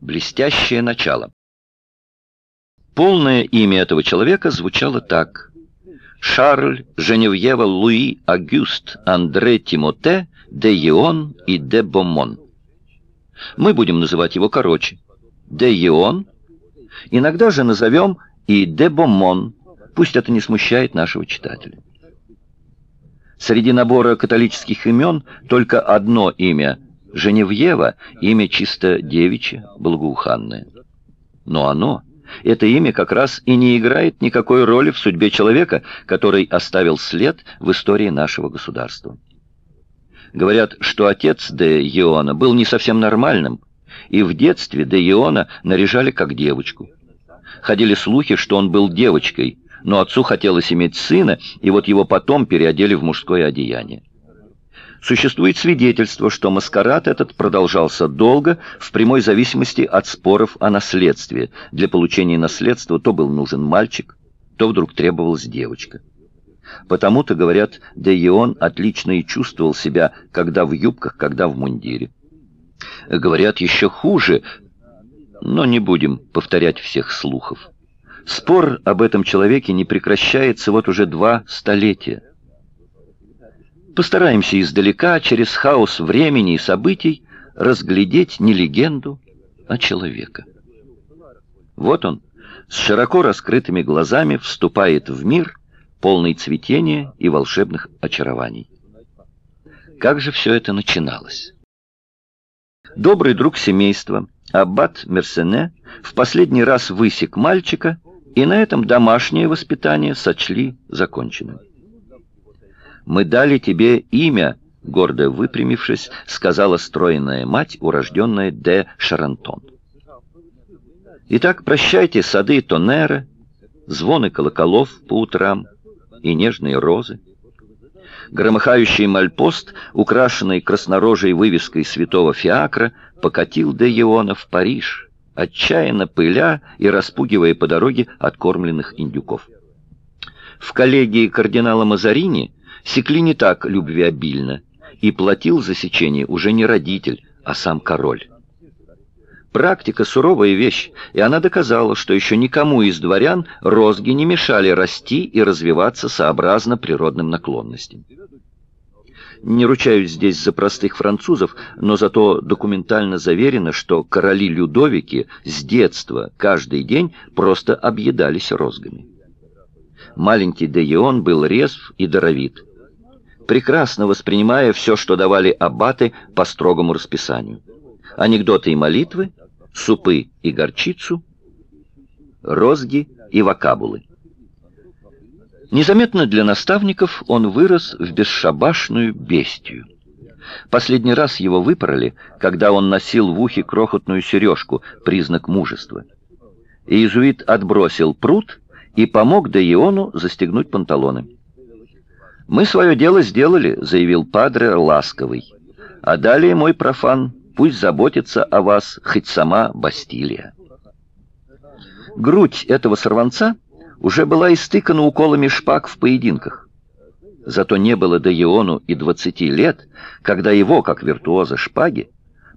Блестящее начало. Полное имя этого человека звучало так. Шарль Женевьева Луи Агюст Андре Тимоте де Ион и де Бомон. Мы будем называть его короче. Де Ион. Иногда же назовем и де Бомон. Пусть это не смущает нашего читателя. Среди набора католических имен только одно имя — Женевьева, имя чисто девичье, благоуханное. Но оно, это имя как раз и не играет никакой роли в судьбе человека, который оставил след в истории нашего государства. Говорят, что отец де Иона был не совсем нормальным, и в детстве де Иона наряжали как девочку. Ходили слухи, что он был девочкой, но отцу хотелось иметь сына, и вот его потом переодели в мужское одеяние. Существует свидетельство, что маскарад этот продолжался долго, в прямой зависимости от споров о наследстве. Для получения наследства то был нужен мальчик, то вдруг требовалась девочка. Потому-то, говорят, Де Ион отлично и чувствовал себя, когда в юбках, когда в мундире. Говорят, еще хуже, но не будем повторять всех слухов. Спор об этом человеке не прекращается вот уже два столетия. Постараемся издалека, через хаос времени и событий, разглядеть не легенду, а человека. Вот он, с широко раскрытыми глазами вступает в мир, полный цветения и волшебных очарований. Как же все это начиналось? Добрый друг семейства, аббат Мерсене, в последний раз высек мальчика и на этом домашнее воспитание сочли законченным. «Мы дали тебе имя», — гордо выпрямившись, сказала стройная мать, урожденная де Шарантон. Итак, прощайте сады Тонера, звоны колоколов по утрам и нежные розы. Громыхающий мальпост, украшенный краснорожей вывеской святого Фиакра, покатил де Иона в Париж — отчаянно пыля и распугивая по дороге откормленных индюков. В коллегии кардинала Мазарини секли не так любвеобильно, и платил за сечение уже не родитель, а сам король. Практика — суровая вещь, и она доказала, что еще никому из дворян розги не мешали расти и развиваться сообразно природным наклонностям. Не ручаюсь здесь за простых французов, но зато документально заверено, что короли Людовики с детства каждый день просто объедались розгами. Маленький Деион был резв и даровит, прекрасно воспринимая все, что давали аббаты по строгому расписанию. Анекдоты и молитвы, супы и горчицу, розги и вокабулы. Незаметно для наставников он вырос в бесшабашную бестию. Последний раз его выпороли, когда он носил в ухе крохотную сережку, признак мужества. Иезуит отбросил пруд и помог Деиону застегнуть панталоны. «Мы свое дело сделали», — заявил падре ласковый. «А далее, мой профан, пусть заботится о вас хоть сама Бастилия». Грудь этого сорванца — уже была истыкана уколами шпаг в поединках. Зато не было до Иону и двадцати лет, когда его, как виртуоза шпаги,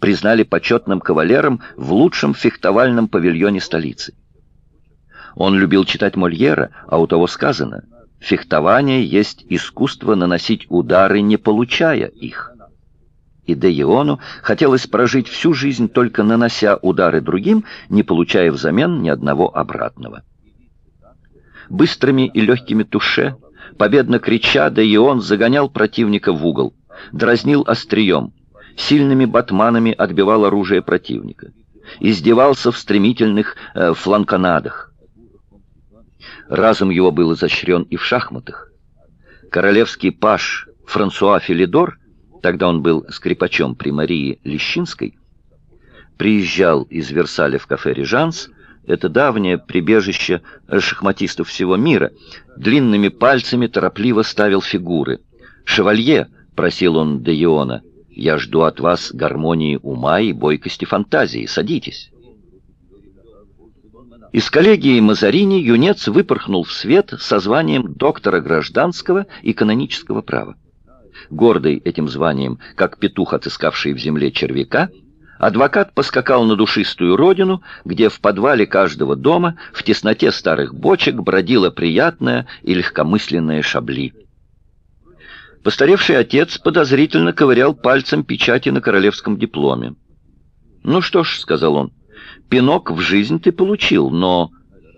признали почетным кавалером в лучшем фехтовальном павильоне столицы. Он любил читать Мольера, а у того сказано «Фехтование есть искусство наносить удары, не получая их». И Де Иону хотелось прожить всю жизнь только нанося удары другим, не получая взамен ни одного обратного быстрыми и легкими туше, победно крича, да и он загонял противника в угол, дразнил острием, сильными батманами отбивал оружие противника, издевался в стремительных э, фланканадах. Разум его был изощрен и в шахматах. Королевский паш Франсуа Филидор, тогда он был скрипачом при Марии Лещинской, приезжал из Версаля в кафе «Режанс», это давнее прибежище шахматистов всего мира, длинными пальцами торопливо ставил фигуры. «Шевалье», — просил он де Иона, — «я жду от вас гармонии ума и бойкости фантазии. Садитесь». Из коллегии Мазарини юнец выпорхнул в свет со званием доктора гражданского и канонического права. Гордый этим званием, как петух, отыскавший в земле червяка, Адвокат поскакал на душистую родину, где в подвале каждого дома в тесноте старых бочек бродила приятная и легкомысленная шабли. Постаревший отец подозрительно ковырял пальцем печати на королевском дипломе. «Ну что ж», — сказал он, — «пинок в жизнь ты получил, но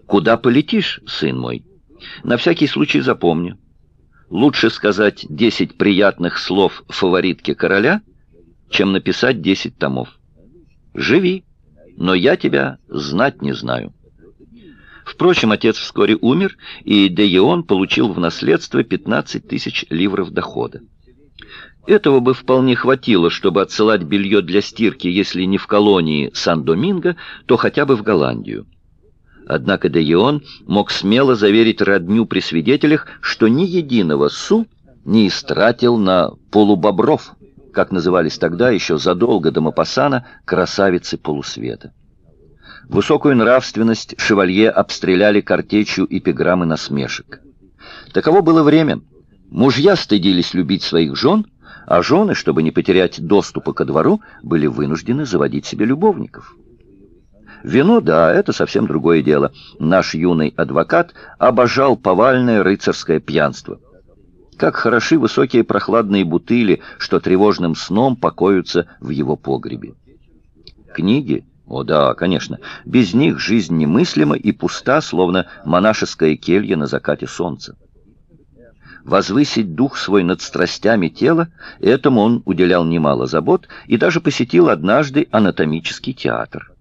куда полетишь, сын мой? На всякий случай запомни. Лучше сказать десять приятных слов фаворитке короля, чем написать десять томов. Живи, но я тебя знать не знаю». Впрочем, отец вскоре умер, и Деион получил в наследство 15 тысяч ливров дохода. Этого бы вполне хватило, чтобы отсылать белье для стирки, если не в колонии Сан-Доминго, то хотя бы в Голландию. Однако Деион мог смело заверить родню при свидетелях, что ни единого су не истратил на полубобров, как назывались тогда, еще задолго до Мапассана, красавицы полусвета. Высокую нравственность шевалье обстреляли картечью эпиграммы насмешек. Таково было время. Мужья стыдились любить своих жен, а жены, чтобы не потерять доступа ко двору, были вынуждены заводить себе любовников. Вино, да, это совсем другое дело. Наш юный адвокат обожал повальное рыцарское пьянство. Как хороши высокие прохладные бутыли, что тревожным сном покоятся в его погребе. Книги о да, конечно. Без них жизнь немыслима и пуста, словно монашеская келья на закате солнца. Возвысить дух свой над страстями тела, этому он уделял немало забот и даже посетил однажды анатомический театр.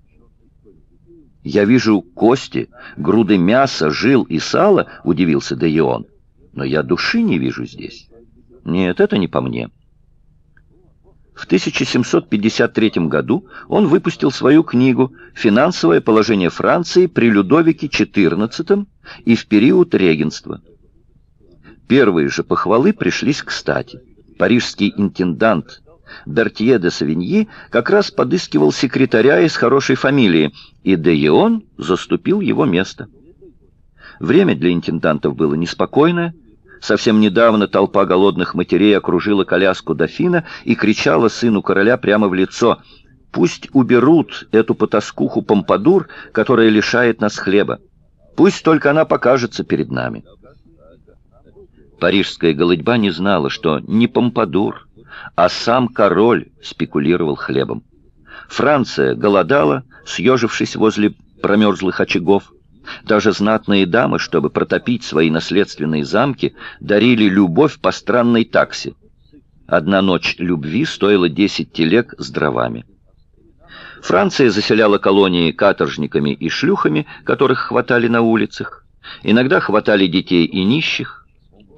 «Я вижу кости, груды мяса, жил и сала», — удивился Деион. «Но я души не вижу здесь. Нет, это не по мне». В 1753 году он выпустил свою книгу «Финансовое положение Франции при Людовике XIV и в период регенства». Первые же похвалы пришлись кстати. Парижский интендант Бертье де Савиньи как раз подыскивал секретаря из хорошей фамилии, и де Еон заступил его место. Время для интендантов было неспокойное, Совсем недавно толпа голодных матерей окружила коляску дофина и кричала сыну короля прямо в лицо «Пусть уберут эту потаскуху Помпадур, которая лишает нас хлеба. Пусть только она покажется перед нами». Парижская голодьба не знала, что не Помпадур, а сам король спекулировал хлебом. Франция голодала, съежившись возле промерзлых очагов. Даже знатные дамы, чтобы протопить свои наследственные замки, дарили любовь по странной таксе. Одна ночь любви стоила 10 телег с дровами. Франция заселяла колонии каторжниками и шлюхами, которых хватали на улицах. Иногда хватали детей и нищих.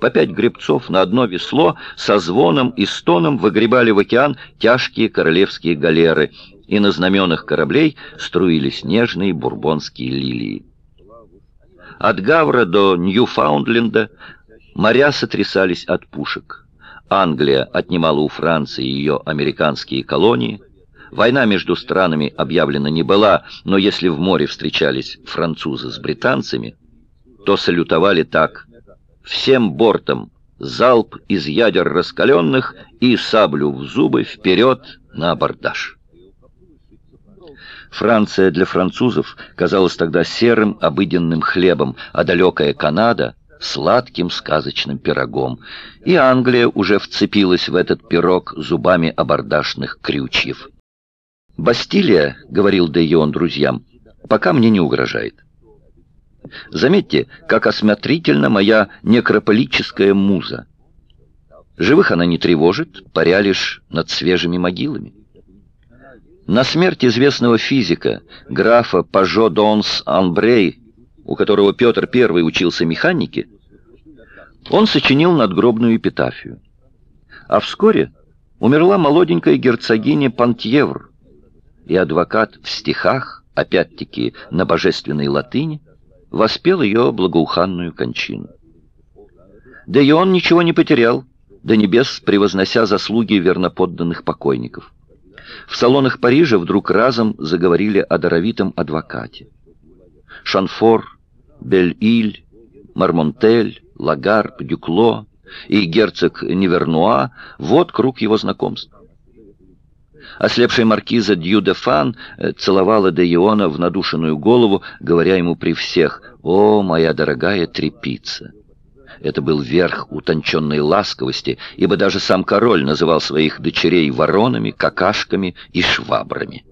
По пять гребцов на одно весло со звоном и стоном выгребали в океан тяжкие королевские галеры, и на знаменах кораблей струились нежные бурбонские лилии. От Гавра до Ньюфаундленда моря сотрясались от пушек. Англия отнимала у Франции ее американские колонии. Война между странами объявлена не была, но если в море встречались французы с британцами, то салютовали так «всем бортом залп из ядер раскаленных и саблю в зубы вперед на абордаж». Франция для французов казалась тогда серым обыденным хлебом, а далекая Канада — сладким сказочным пирогом. И Англия уже вцепилась в этот пирог зубами абордашных крючьев. «Бастилия», — говорил Де Йон друзьям, — «пока мне не угрожает». Заметьте, как осмотрительна моя некрополическая муза. Живых она не тревожит, паря лишь над свежими могилами. На смерть известного физика, графа Пажо Донс Анбрей, у которого Петр I учился механике, он сочинил надгробную эпитафию. А вскоре умерла молоденькая герцогиня Пантьевр, и адвокат в стихах, опять-таки на божественной латыни, воспел ее благоуханную кончину. Да и он ничего не потерял, до небес превознося заслуги верноподданных покойников. В салонах Парижа вдруг разом заговорили о даровитом адвокате. Шанфор, Бель-Иль, Мармонтель, Лагарб, Дюкло и герцог Невернуа — вот круг его знакомств. Ослепшая маркиза Дью де Фан э, целовала де Иона в надушенную голову, говоря ему при всех «О, моя дорогая трепица!» Это был верх утонченной ласковости, ибо даже сам король называл своих дочерей воронами, какашками и швабрами.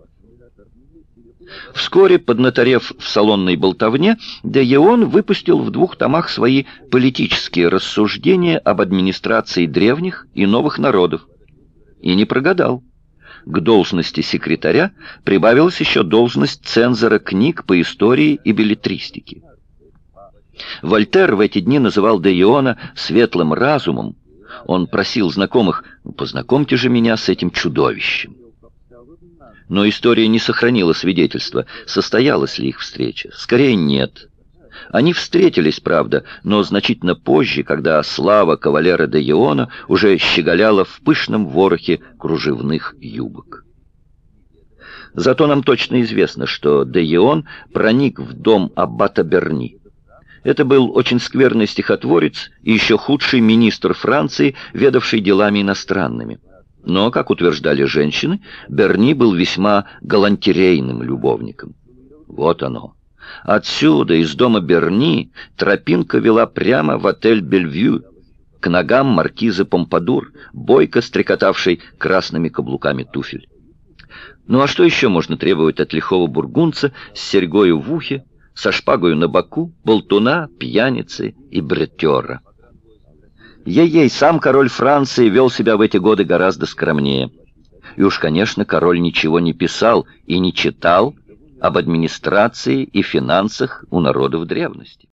Вскоре, поднаторев в салонной болтовне, де Еон выпустил в двух томах свои политические рассуждения об администрации древних и новых народов. И не прогадал. К должности секретаря прибавилась еще должность цензора книг по истории и билетристике. Вольтер в эти дни называл де Иона светлым разумом. Он просил знакомых «познакомьте же меня с этим чудовищем». Но история не сохранила свидетельства, состоялась ли их встреча. Скорее, нет. Они встретились, правда, но значительно позже, когда слава кавалера де Иона уже щеголяла в пышном ворохе кружевных юбок. Зато нам точно известно, что де Ион проник в дом аббата Берни. Это был очень скверный стихотворец и еще худший министр Франции, ведавший делами иностранными. Но, как утверждали женщины, Берни был весьма галантерейным любовником. Вот оно. Отсюда, из дома Берни, тропинка вела прямо в отель «Бельвью», к ногам маркизы Помпадур, бойко стрекотавшей красными каблуками туфель. Ну а что еще можно требовать от лихого бургунца с серьгою в ухе, со шпагою на боку, болтуна, пьяницы и бретера? Ей-ей, сам король Франции вел себя в эти годы гораздо скромнее. И уж, конечно, король ничего не писал и не читал об администрации и финансах у народов древности.